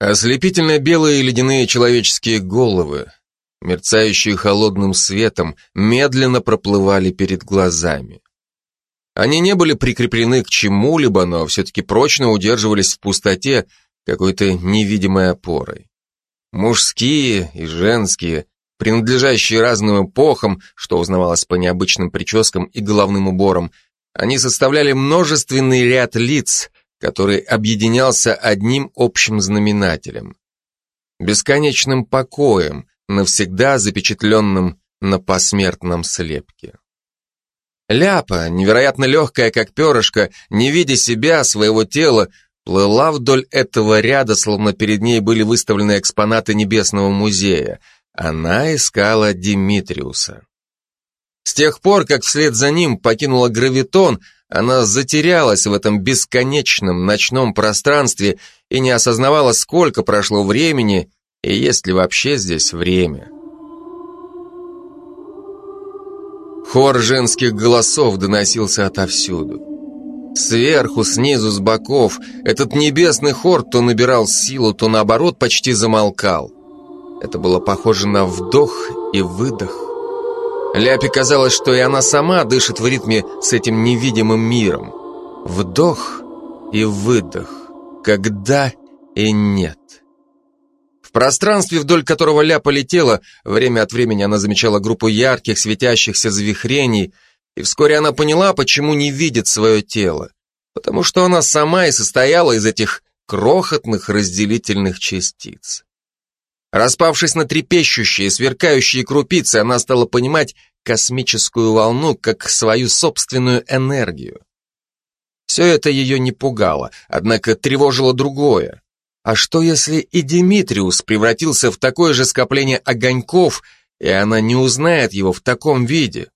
Ослепительно белые ледяные человеческие головы, мерцающие холодным светом, медленно проплывали перед глазами. Они не были прикреплены к чему-либо, но все-таки прочно удерживались в пустоте какой-то невидимой опорой. Мужские и женские, принадлежащие разным эпохам, что узнавалось по необычным прическам и головным уборам, они составляли множественный ряд лиц, который объединялся одним общим знаменателем. Бесконечным покоем, навсегда запечатленным на посмертном слепке. Ляпа, невероятно легкая, как перышко, не видя себя, своего тела, плыла вдоль этого ряда, словно перед ней были выставлены экспонаты Небесного музея. Она искала Димитриуса. С тех пор, как вслед за ним покинула гравитон, она затерялась в этом бесконечном ночном пространстве и не осознавала, сколько прошло времени и есть ли вообще здесь время. Хор женских голосов доносился отовсюду. Сверху, снизу, с боков этот небесный хор то набирал силу, то наоборот почти замолкал. Это было похоже на вдох и выдох. Ляпе казалось, что и она сама дышит в ритме с этим невидимым миром. Вдох и выдох. Когда и нет. В пространстве, вдоль которого ляпа летела, время от времени она замечала группу ярких, светящихся завихрений, и вскоре она поняла, почему не видит свое тело. Потому что она сама и состояла из этих крохотных разделительных частиц. Распавшись на трепещущие, сверкающие крупицы, она стала понимать космическую волну как свою собственную энергию. Все это ее не пугало, однако тревожило другое. А что если и Димитриус превратился в такое же скопление огоньков, и она не узнает его в таком виде?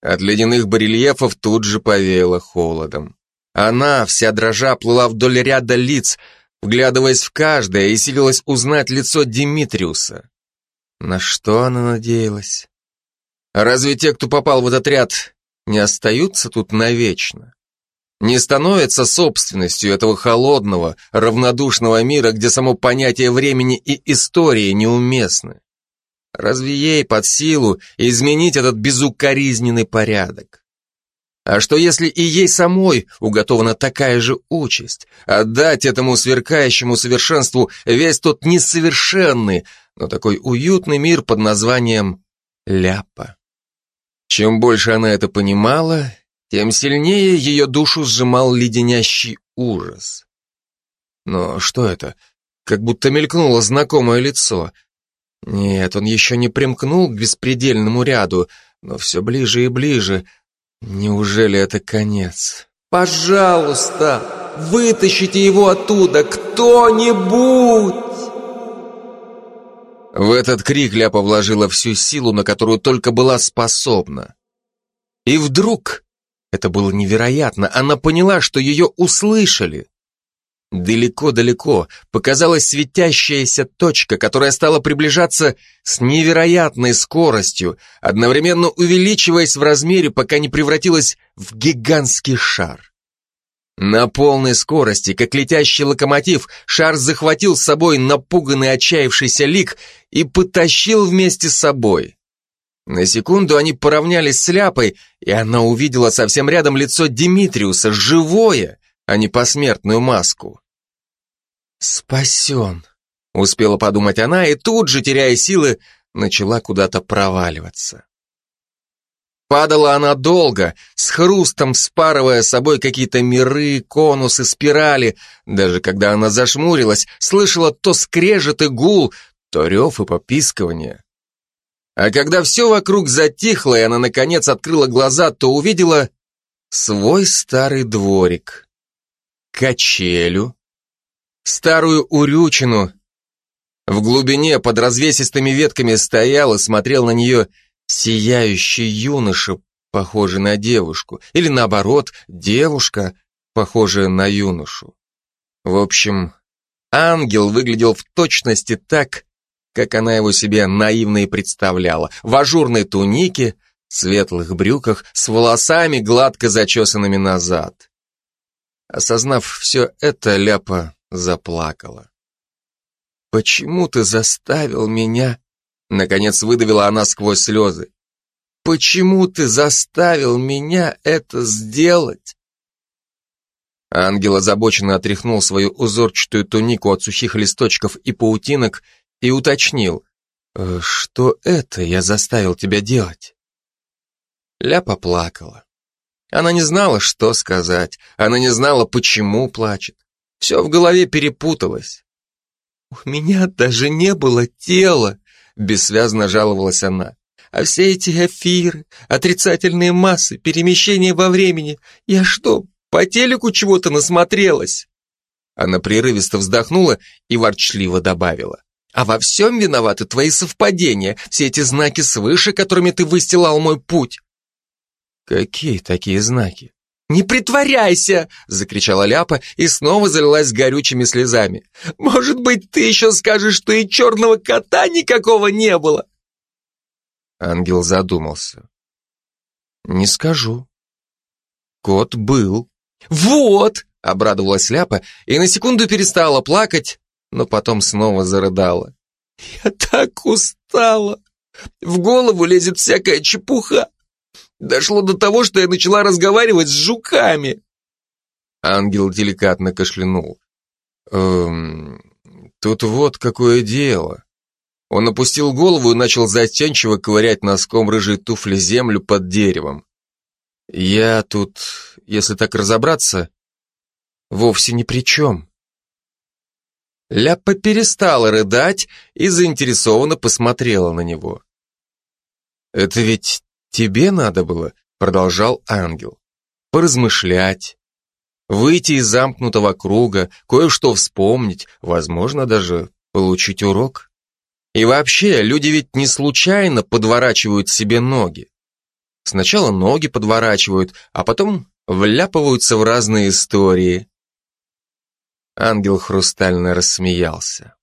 От ледяных барельефов тут же повеяло холодом. Она, вся дрожа, плыла вдоль ряда лиц, вглядываясь в каждое, и силилась узнать лицо Димитриуса. На что она надеялась? разве те, кто попал в этот ряд, не остаются тут навечно? не становится собственностью этого холодного, равнодушного мира, где само понятие времени и истории неуместны. Разве ей под силу изменить этот безукоризненный порядок? А что если и ей самой уготована такая же участь? Отдать этому сверкающему совершенству весь тот несовершенный, но такой уютный мир под названием Ляпа. Чем больше она это понимала, тем сильнее ее душу сжимал леденящий ужас. Но что это? Как будто мелькнуло знакомое лицо. Нет, он еще не примкнул к беспредельному ряду, но все ближе и ближе. Неужели это конец? «Пожалуйста, вытащите его оттуда, кто-нибудь!» В этот крик Ляпа вложила всю силу, на которую только была способна. И вдруг это было невероятно. Она поняла, что ее услышали. Далеко-далеко показалась светящаяся точка, которая стала приближаться с невероятной скоростью, одновременно увеличиваясь в размере, пока не превратилась в гигантский шар. На полной скорости, как летящий локомотив, шар захватил с собой напуганный отчаявшийся лик и потащил вместе с собой. На секунду они поравнялись с Ляпой, и она увидела совсем рядом лицо Димитриуса, живое, а не посмертную маску. «Спасен», — успела подумать она, и тут же, теряя силы, начала куда-то проваливаться. Падала она долго, с хрустом вспарывая собой какие-то миры, конусы, спирали. Даже когда она зашмурилась, слышала то скрежет и гул, то рев и попискивание. А когда все вокруг затихло, и она наконец открыла глаза, то увидела свой старый дворик, качелю, старую урючину. В глубине под развесистыми ветками стоял и смотрел на нее сияющий юноша, похожий на девушку, или наоборот, девушка, похожая на юношу. В общем, ангел выглядел в точности так, как она его себе наивно и представляла, в ажурной тунике, светлых брюках, с волосами, гладко зачесанными назад. Осознав все это, Ляпа заплакала. Почему ты заставил меня? Наконец выдавила она сквозь слезы. Почему ты заставил меня это сделать? Ангел озабоченно отряхнул свою узорчатую тунику от сухих листочков и паутинок и уточнил, «Э, «Что это я заставил тебя делать?» Ляпа плакала. Она не знала, что сказать, она не знала, почему плачет. Все в голове перепуталось. «У меня даже не было тела», — бессвязно жаловалась она. «А все эти эфиры, отрицательные массы, перемещения во времени, я что, по телеку чего-то насмотрелась?» Она прерывисто вздохнула и ворчливо добавила. «А во всем виноваты твои совпадения, все эти знаки свыше, которыми ты выстилал мой путь». «Какие такие знаки?» «Не притворяйся!» — закричала Ляпа и снова залилась горючими слезами. «Может быть, ты еще скажешь, что и черного кота никакого не было?» Ангел задумался. «Не скажу. Кот был». «Вот!» — обрадовалась Ляпа и на секунду перестала плакать, но потом снова зарыдала. «Я так устала! В голову лезет всякая чепуха!» Дошло до того, что я начала разговаривать с жуками. Ангел деликатно кашлянул. Эм, тут вот какое дело. Он опустил голову и начал застенчиво ковырять носком рыжей туфли землю под деревом. Я тут, если так разобраться, вовсе ни при чем. Ляпа перестала рыдать и заинтересованно посмотрела на него. «Это ведь Тебе надо было, продолжал ангел, поразмышлять, выйти из замкнутого круга, кое-что вспомнить, возможно, даже получить урок. И вообще, люди ведь не случайно подворачивают себе ноги. Сначала ноги подворачивают, а потом вляпываются в разные истории. Ангел хрустально рассмеялся.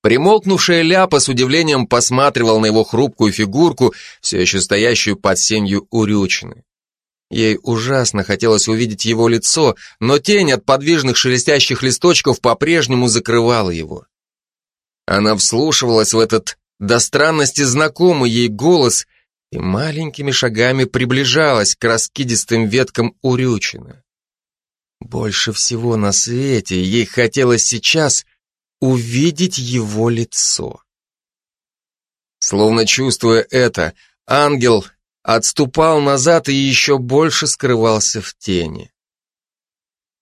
Примолкнувшая ляпа с удивлением посматривал на его хрупкую фигурку, все еще стоящую под сенью урючины. Ей ужасно хотелось увидеть его лицо, но тень от подвижных шелестящих листочков по-прежнему закрывала его. Она вслушивалась в этот до странности знакомый ей голос и маленькими шагами приближалась к раскидистым веткам урючины. Больше всего на свете ей хотелось сейчас — увидеть его лицо. Словно чувствуя это, ангел отступал назад и еще больше скрывался в тени.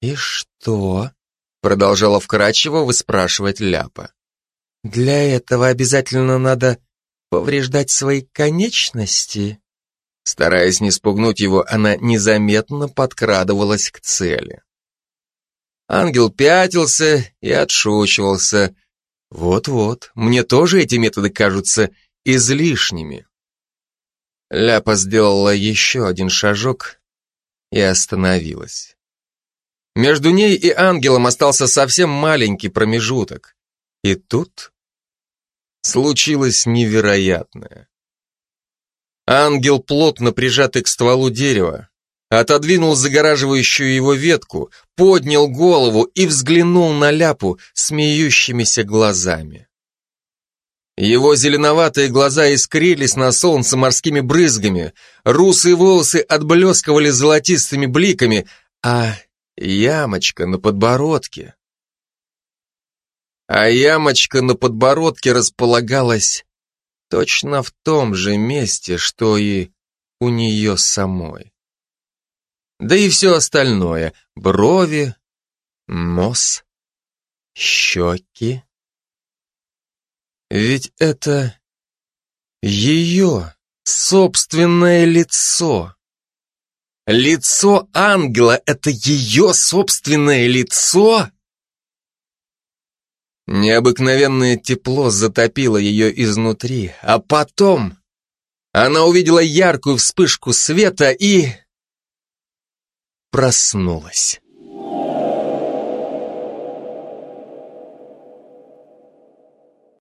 «И что?» — продолжала вкрадчиво выспрашивать Ляпа. «Для этого обязательно надо повреждать свои конечности?» Стараясь не спугнуть его, она незаметно подкрадывалась к цели. Ангел пятился и отшучивался. Вот-вот, мне тоже эти методы кажутся излишними. Ляпа сделала еще один шажок и остановилась. Между ней и ангелом остался совсем маленький промежуток. И тут случилось невероятное. Ангел, плотно прижатый к стволу дерева, отодвинул загораживающую его ветку, поднял голову и взглянул на ляпу смеющимися глазами. Его зеленоватые глаза искрились на солнце морскими брызгами, русые волосы отблескивали золотистыми бликами, а ямочка на подбородке... А ямочка на подбородке располагалась точно в том же месте, что и у нее самой да и все остальное — брови, нос, щеки. Ведь это ее собственное лицо. Лицо ангела — это ее собственное лицо? Необыкновенное тепло затопило ее изнутри, а потом она увидела яркую вспышку света и проснулась.